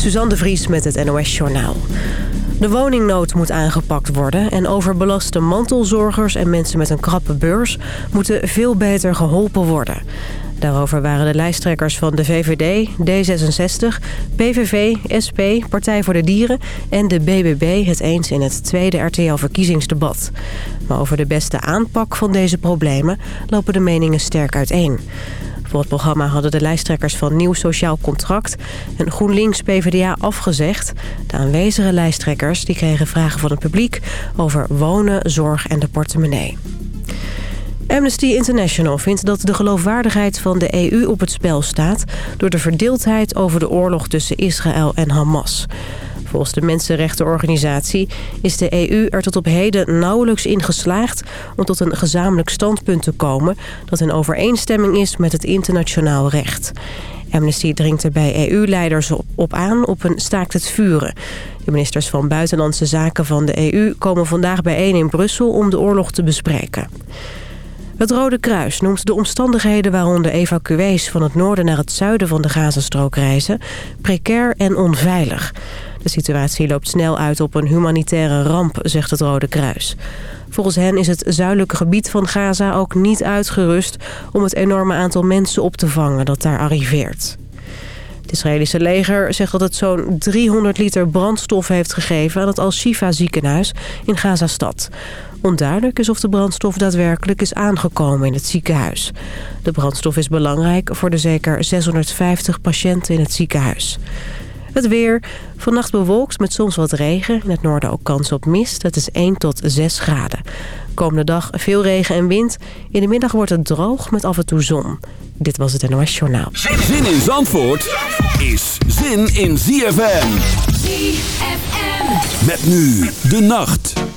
Suzanne de Vries met het NOS Journaal. De woningnood moet aangepakt worden en overbelaste mantelzorgers en mensen met een krappe beurs moeten veel beter geholpen worden. Daarover waren de lijsttrekkers van de VVD, D66, PVV, SP, Partij voor de Dieren en de BBB het eens in het tweede RTL-verkiezingsdebat. Maar over de beste aanpak van deze problemen lopen de meningen sterk uiteen. Voor het programma hadden de lijsttrekkers van Nieuw Sociaal Contract en GroenLinks PvdA afgezegd. De aanwezige lijsttrekkers die kregen vragen van het publiek over wonen, zorg en de portemonnee. Amnesty International vindt dat de geloofwaardigheid van de EU op het spel staat... door de verdeeldheid over de oorlog tussen Israël en Hamas. Volgens de Mensenrechtenorganisatie is de EU er tot op heden nauwelijks in geslaagd... om tot een gezamenlijk standpunt te komen... dat in overeenstemming is met het internationaal recht. Amnesty dringt er bij EU-leiders op aan op een staakt het vuren. De ministers van Buitenlandse Zaken van de EU komen vandaag bijeen in Brussel om de oorlog te bespreken. Het Rode Kruis noemt de omstandigheden waaronder evacuees van het noorden naar het zuiden van de Gazastrook reizen precair en onveilig. De situatie loopt snel uit op een humanitaire ramp, zegt het Rode Kruis. Volgens hen is het zuidelijke gebied van Gaza ook niet uitgerust om het enorme aantal mensen op te vangen dat daar arriveert. Het Israëlische leger zegt dat het zo'n 300 liter brandstof heeft gegeven aan het Al-Shifa ziekenhuis in Gazastad. Onduidelijk is of de brandstof daadwerkelijk is aangekomen in het ziekenhuis. De brandstof is belangrijk voor de zeker 650 patiënten in het ziekenhuis. Het weer. Vannacht bewolkt met soms wat regen. In het noorden ook kans op mist. Het is 1 tot 6 graden. Komende dag veel regen en wind. In de middag wordt het droog met af en toe zon. Dit was het NOS Journaal. Zin in Zandvoort is zin in ZFM. ZFM. Met nu de nacht.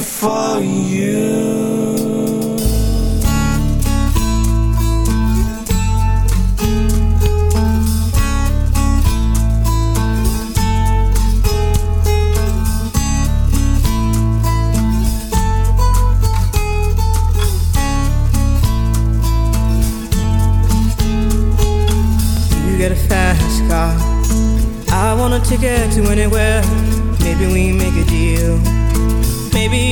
For you. You get a fast car. I want a ticket to anywhere. Maybe we make a deal.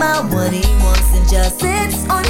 about what he wants and just sits on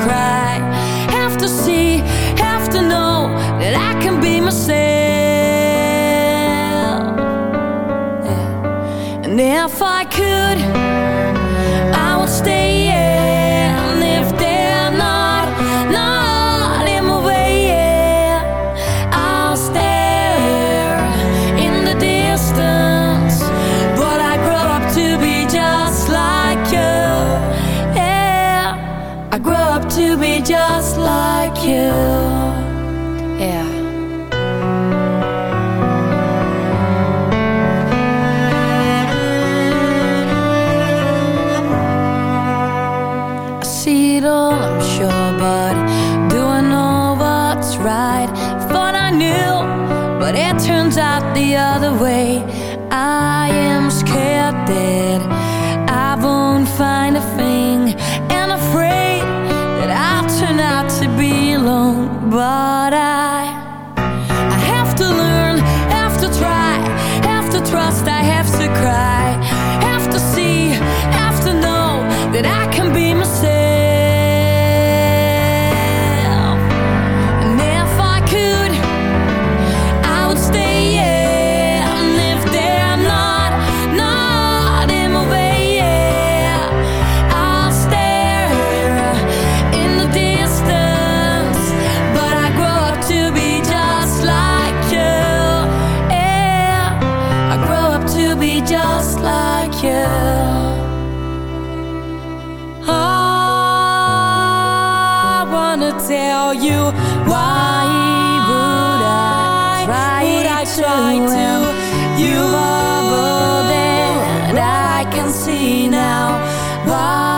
see now. Why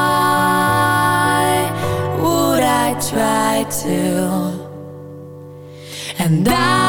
would I try to? And I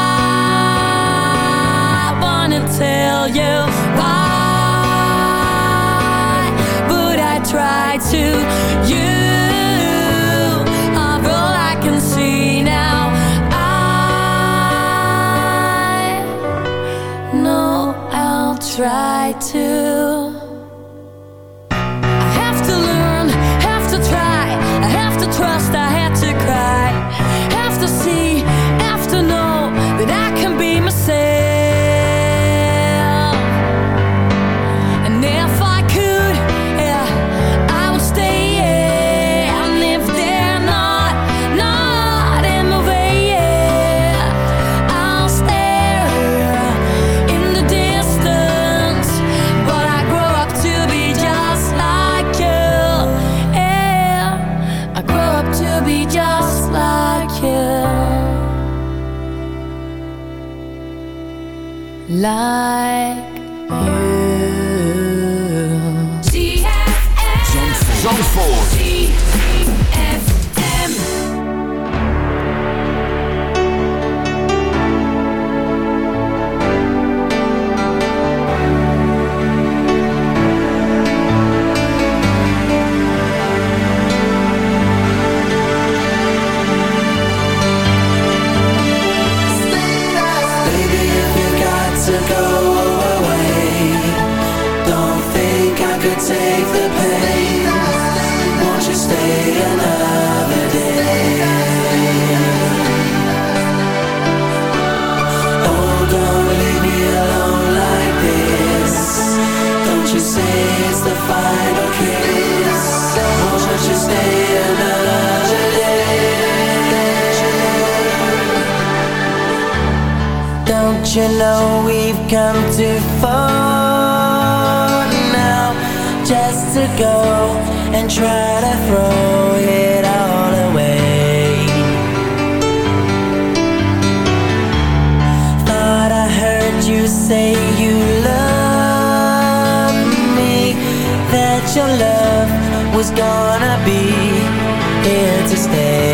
come too far now just to go and try to throw it all away. Thought I heard you say you love me, that your love was gonna be here to stay.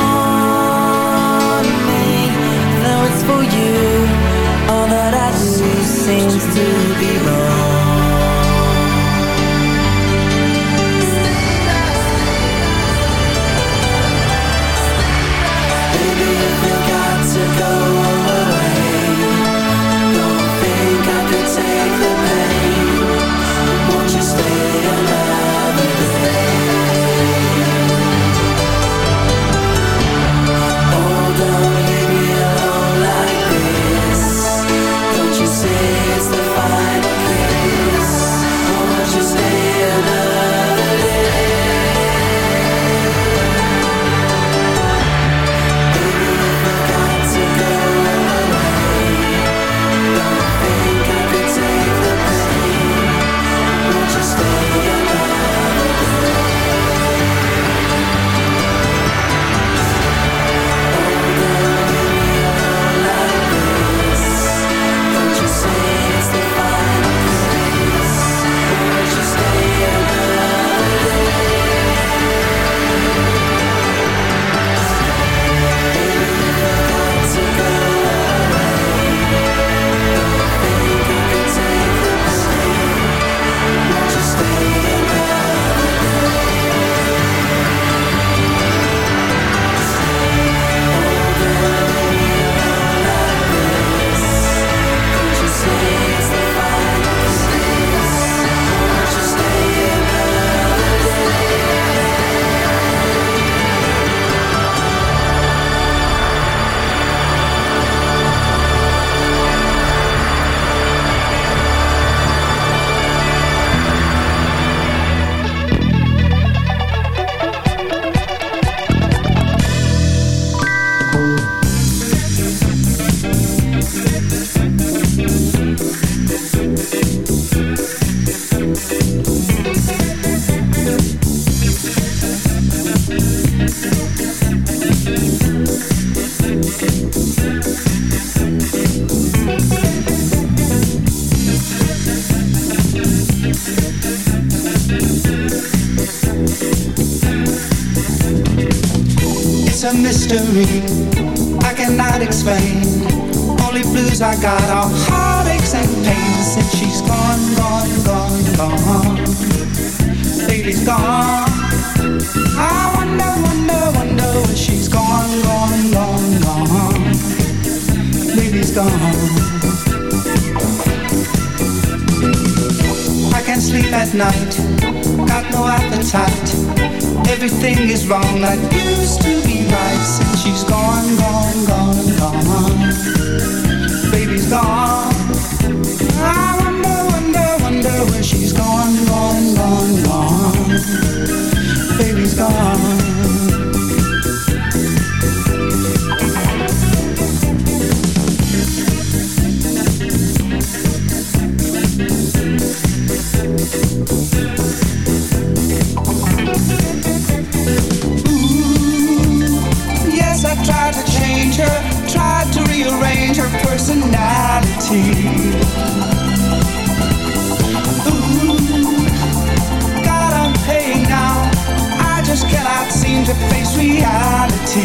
wrong that used to be right since she's gone, gone, gone.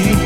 see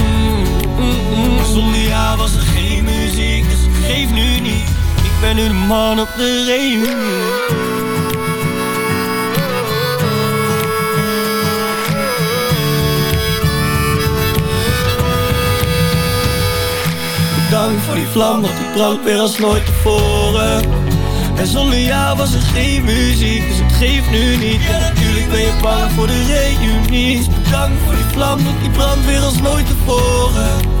Zonder jou was er geen muziek, dus geef nu niet. Ik ben nu de man op de reunie. Dank voor die vlam, want die brandt weer als nooit tevoren. En zonder jou was er geen muziek, dus het geeft nu niet. En natuurlijk ben je bang voor de reunie. Dus Bedankt voor die vlam, want die brandt weer als nooit tevoren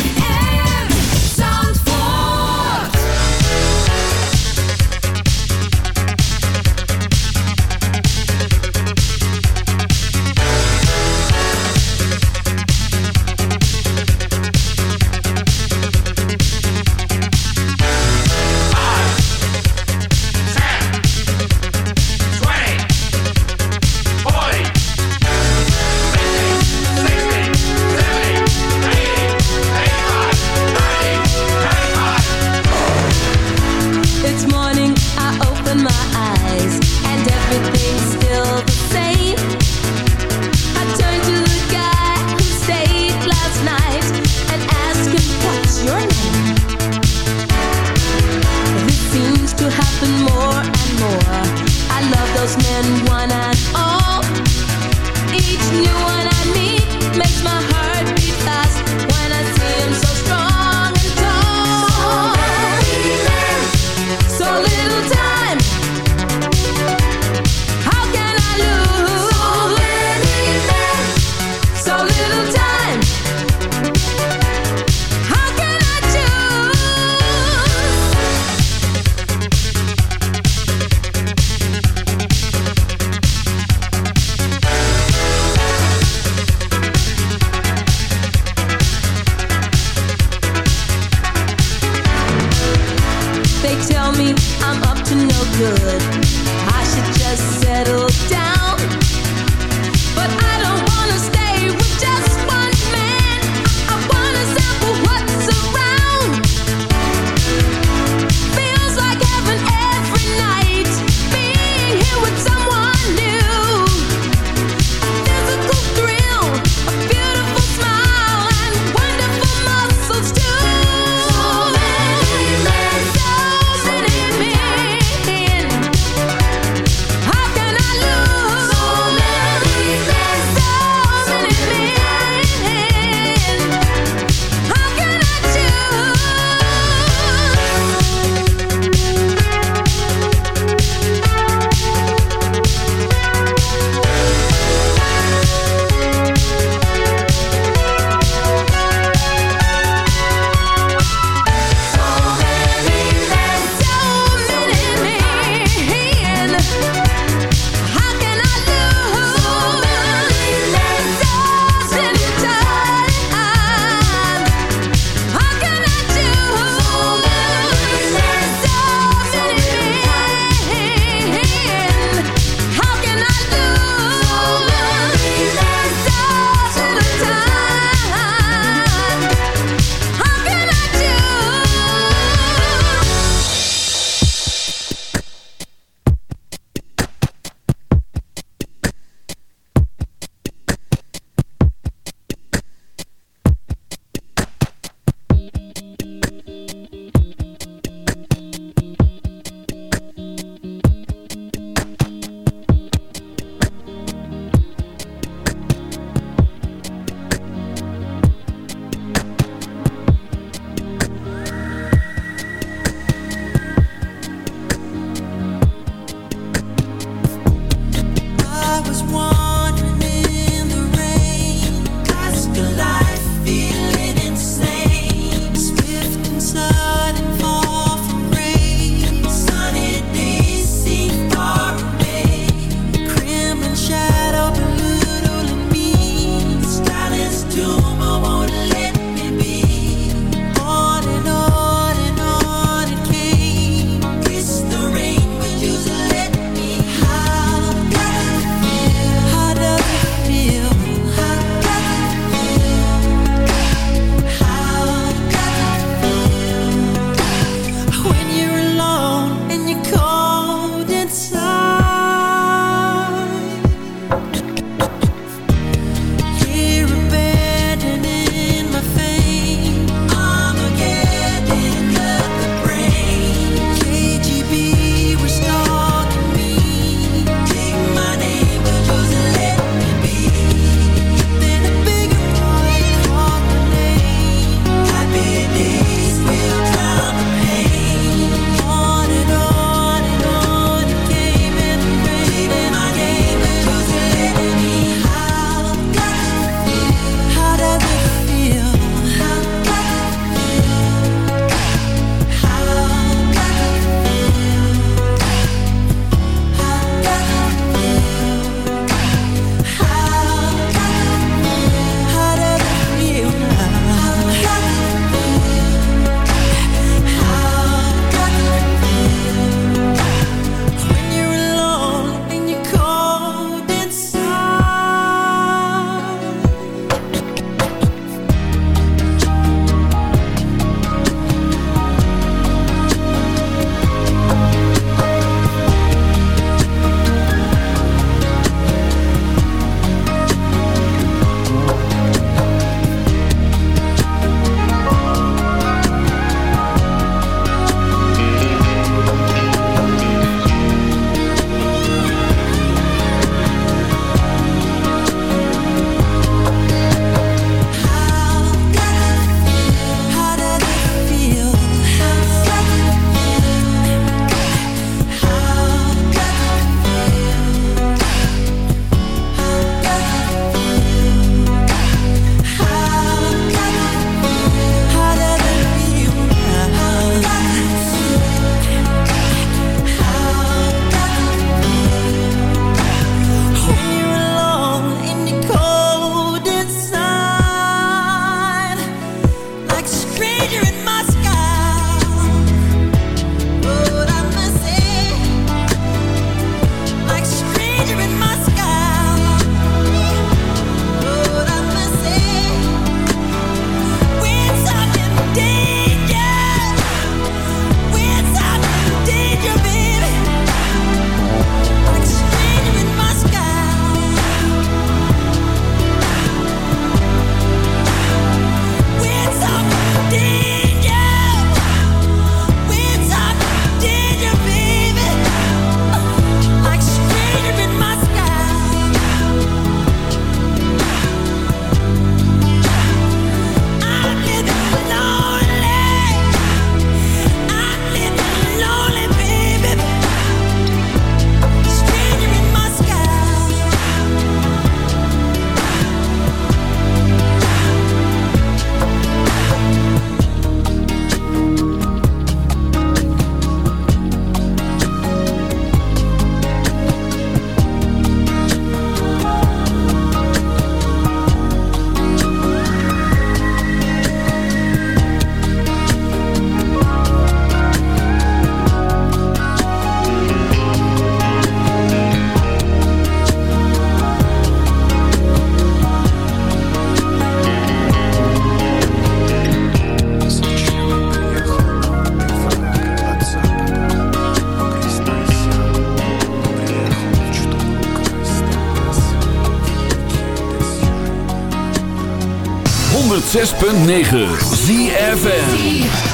106.9 ZFN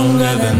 stronger than